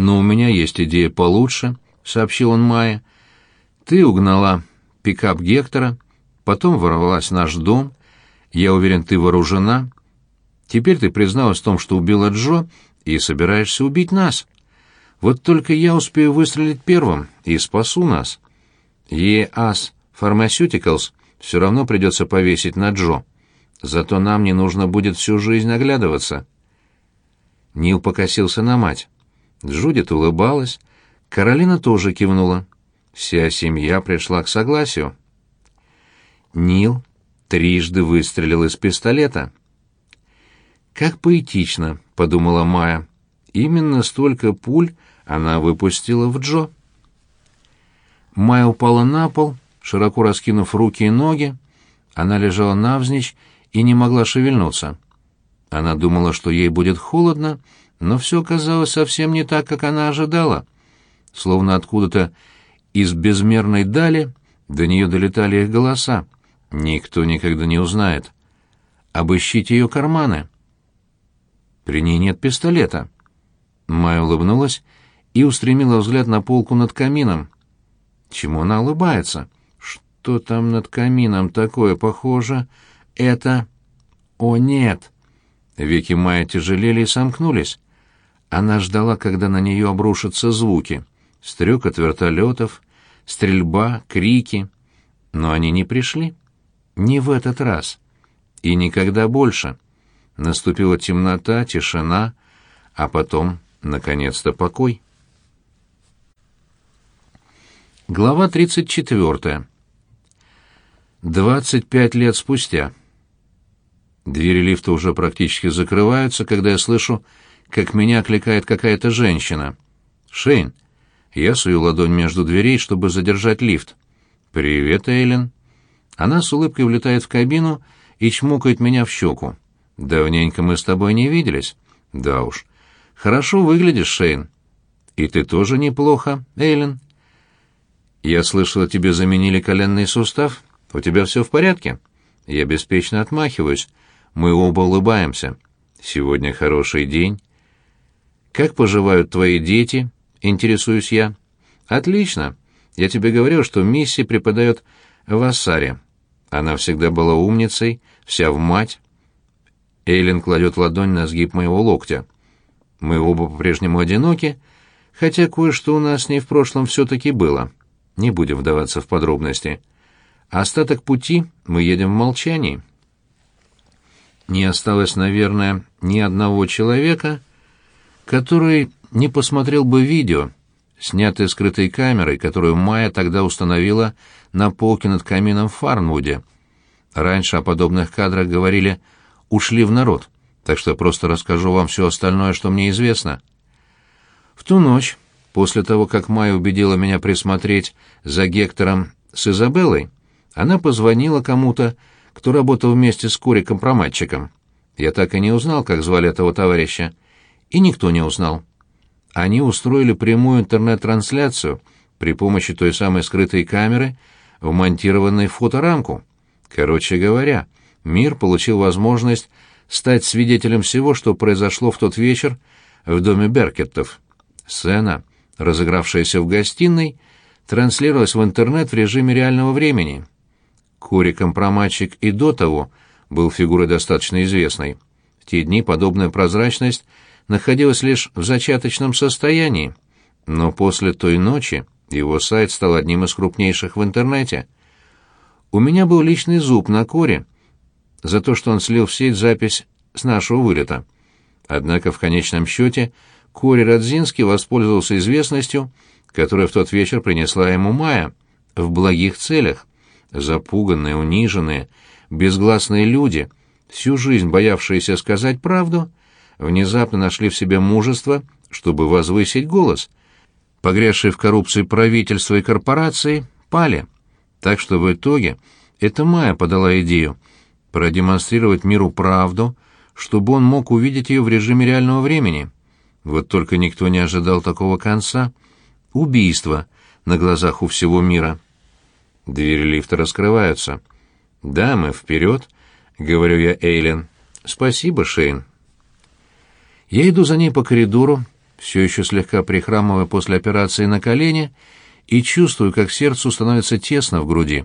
«Но у меня есть идея получше», — сообщил он Майе. «Ты угнала пикап Гектора, потом ворвалась в наш дом. Я уверен, ты вооружена. Теперь ты призналась в том, что убила Джо, и собираешься убить нас. Вот только я успею выстрелить первым и спасу нас. EAS Pharmaceuticals все равно придется повесить на Джо. Зато нам не нужно будет всю жизнь оглядываться». Нил покосился на мать. Джудит улыбалась, Каролина тоже кивнула. Вся семья пришла к согласию. Нил трижды выстрелил из пистолета. «Как поэтично», — подумала Майя. «Именно столько пуль она выпустила в Джо». Майя упала на пол, широко раскинув руки и ноги. Она лежала навзничь и не могла шевельнуться. Она думала, что ей будет холодно, но все казалось совсем не так, как она ожидала. Словно откуда-то из безмерной дали до нее долетали их голоса. Никто никогда не узнает. Обыщите ее карманы. При ней нет пистолета. Майя улыбнулась и устремила взгляд на полку над камином. Чему она улыбается? Что там над камином такое похоже? Это... О, нет! Веки Майя тяжелели и сомкнулись. Она ждала, когда на нее обрушатся звуки. Стрекот вертолетов, стрельба, крики. Но они не пришли. Не в этот раз. И никогда больше. Наступила темнота, тишина, а потом, наконец-то, покой. Глава 34. 25 лет спустя. Двери лифта уже практически закрываются, когда я слышу как меня окликает какая-то женщина. «Шейн». Я сую ладонь между дверей, чтобы задержать лифт. «Привет, Эйлин». Она с улыбкой влетает в кабину и чмокает меня в щеку. «Давненько мы с тобой не виделись». «Да уж». «Хорошо выглядишь, Шейн». «И ты тоже неплохо, Эйлин». «Я слышала, тебе заменили коленный сустав. У тебя все в порядке?» Я беспечно отмахиваюсь. Мы оба улыбаемся. «Сегодня хороший день». «Как поживают твои дети?» — интересуюсь я. «Отлично. Я тебе говорил, что Мисси преподает в Ассаре. Она всегда была умницей, вся в мать». Эйлин кладет ладонь на сгиб моего локтя. «Мы оба по-прежнему одиноки, хотя кое-что у нас не в прошлом все-таки было. Не будем вдаваться в подробности. Остаток пути мы едем в молчании». Не осталось, наверное, ни одного человека, который не посмотрел бы видео, снятое скрытой камерой, которую Майя тогда установила на полке над камином в Фарнвуде. Раньше о подобных кадрах говорили «ушли в народ», так что просто расскажу вам все остальное, что мне известно. В ту ночь, после того, как Майя убедила меня присмотреть за Гектором с Изабеллой, она позвонила кому-то, кто работал вместе с Куриком-проматчиком. Я так и не узнал, как звали этого товарища и никто не узнал. Они устроили прямую интернет-трансляцию при помощи той самой скрытой камеры, вмонтированной в фоторамку. Короче говоря, мир получил возможность стать свидетелем всего, что произошло в тот вечер в доме Беркеттов. Сцена, разыгравшаяся в гостиной, транслировалась в интернет в режиме реального времени. Кори Компроматчик и до того был фигурой достаточно известной. В те дни подобная прозрачность – находилась лишь в зачаточном состоянии, но после той ночи его сайт стал одним из крупнейших в интернете. У меня был личный зуб на коре за то, что он слил в сеть запись с нашего вылета. Однако в конечном счете Кори Радзинский воспользовался известностью, которая в тот вечер принесла ему Майя, в благих целях. Запуганные, униженные, безгласные люди, всю жизнь боявшиеся сказать правду, внезапно нашли в себе мужество, чтобы возвысить голос. Погрязшие в коррупции правительства и корпорации пали. Так что в итоге это Майя подала идею продемонстрировать миру правду, чтобы он мог увидеть ее в режиме реального времени. Вот только никто не ожидал такого конца. Убийство на глазах у всего мира. Двери лифта раскрываются. «Дамы, вперед!» — говорю я Эйлен. «Спасибо, Шейн». Я иду за ней по коридору, все еще слегка прихрамывая после операции на колени, и чувствую, как сердцу становится тесно в груди.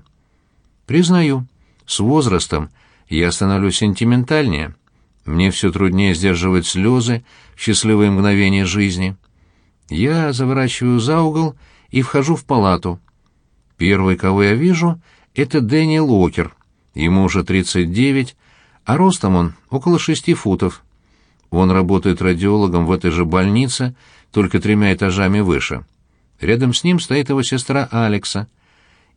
Признаю, с возрастом я становлюсь сентиментальнее. Мне все труднее сдерживать слезы в счастливые мгновения жизни. Я заворачиваю за угол и вхожу в палату. Первый, кого я вижу, это Дэниел Уокер. Ему уже 39, а ростом он около шести футов. Он работает радиологом в этой же больнице, только тремя этажами выше. Рядом с ним стоит его сестра Алекса.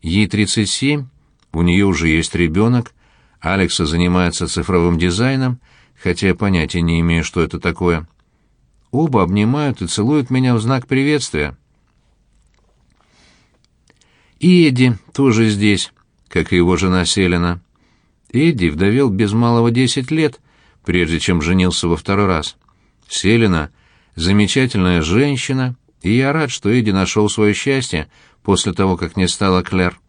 Ей 37, у нее уже есть ребенок. Алекса занимается цифровым дизайном, хотя я понятия не имею, что это такое. Оба обнимают и целуют меня в знак приветствия. И Эдди тоже здесь, как и его жена Селена. Эдди вдовел без малого десять лет, прежде чем женился во второй раз. Селена — замечательная женщина, и я рад, что Эдди нашел свое счастье после того, как не стала Клэр.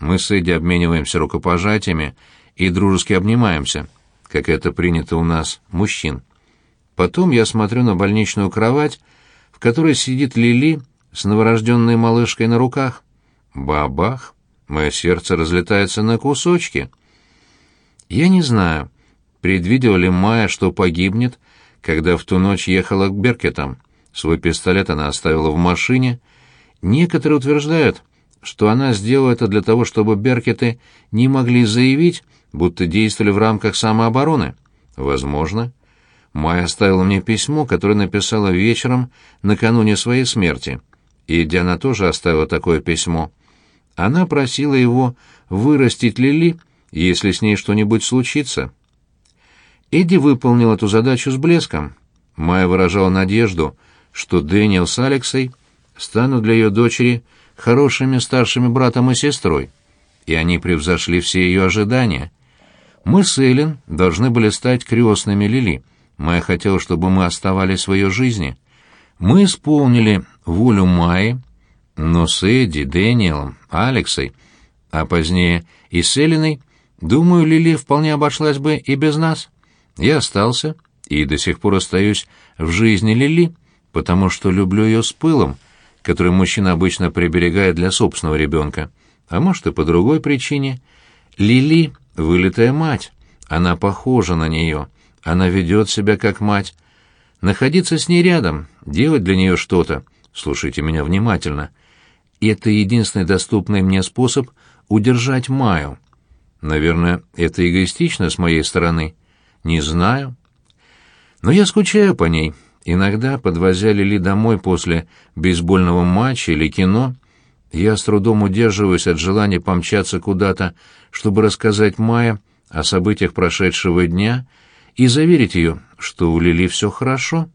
Мы с Эдди обмениваемся рукопожатиями и дружески обнимаемся, как это принято у нас, мужчин. Потом я смотрю на больничную кровать, в которой сидит Лили с новорожденной малышкой на руках. Бабах! Мое сердце разлетается на кусочки. Я не знаю, предвидела ли Майя, что погибнет, когда в ту ночь ехала к Беркетам. Свой пистолет она оставила в машине. Некоторые утверждают, что она сделала это для того, чтобы Беркеты не могли заявить, будто действовали в рамках самообороны. Возможно. Майя оставила мне письмо, которое написала вечером накануне своей смерти. И Диана тоже оставила такое письмо. Она просила его вырастить Лили, если с ней что-нибудь случится. Эдди выполнил эту задачу с блеском. Майя выражала надежду, что Дэниел с Алексой станут для ее дочери хорошими старшими братом и сестрой, и они превзошли все ее ожидания. Мы с Эллен должны были стать крестными Лили. Майя хотела, чтобы мы оставались в ее жизни. Мы исполнили волю Майи, но с Эдди, Дэниелом, Алексой, а позднее и с Эллиной, думаю, Лили вполне обошлась бы и без нас. Я остался и до сих пор остаюсь в жизни Лили, потому что люблю ее с пылом, который мужчина обычно приберегает для собственного ребенка, а может и по другой причине. Лили — вылитая мать, она похожа на нее, она ведет себя как мать. Находиться с ней рядом, делать для нее что-то, слушайте меня внимательно — это единственный доступный мне способ удержать Маю. Наверное, это эгоистично с моей стороны. Не знаю. Но я скучаю по ней. Иногда, подвозя Лили домой после бейсбольного матча или кино, я с трудом удерживаюсь от желания помчаться куда-то, чтобы рассказать Майе о событиях прошедшего дня и заверить ее, что у Лили все хорошо.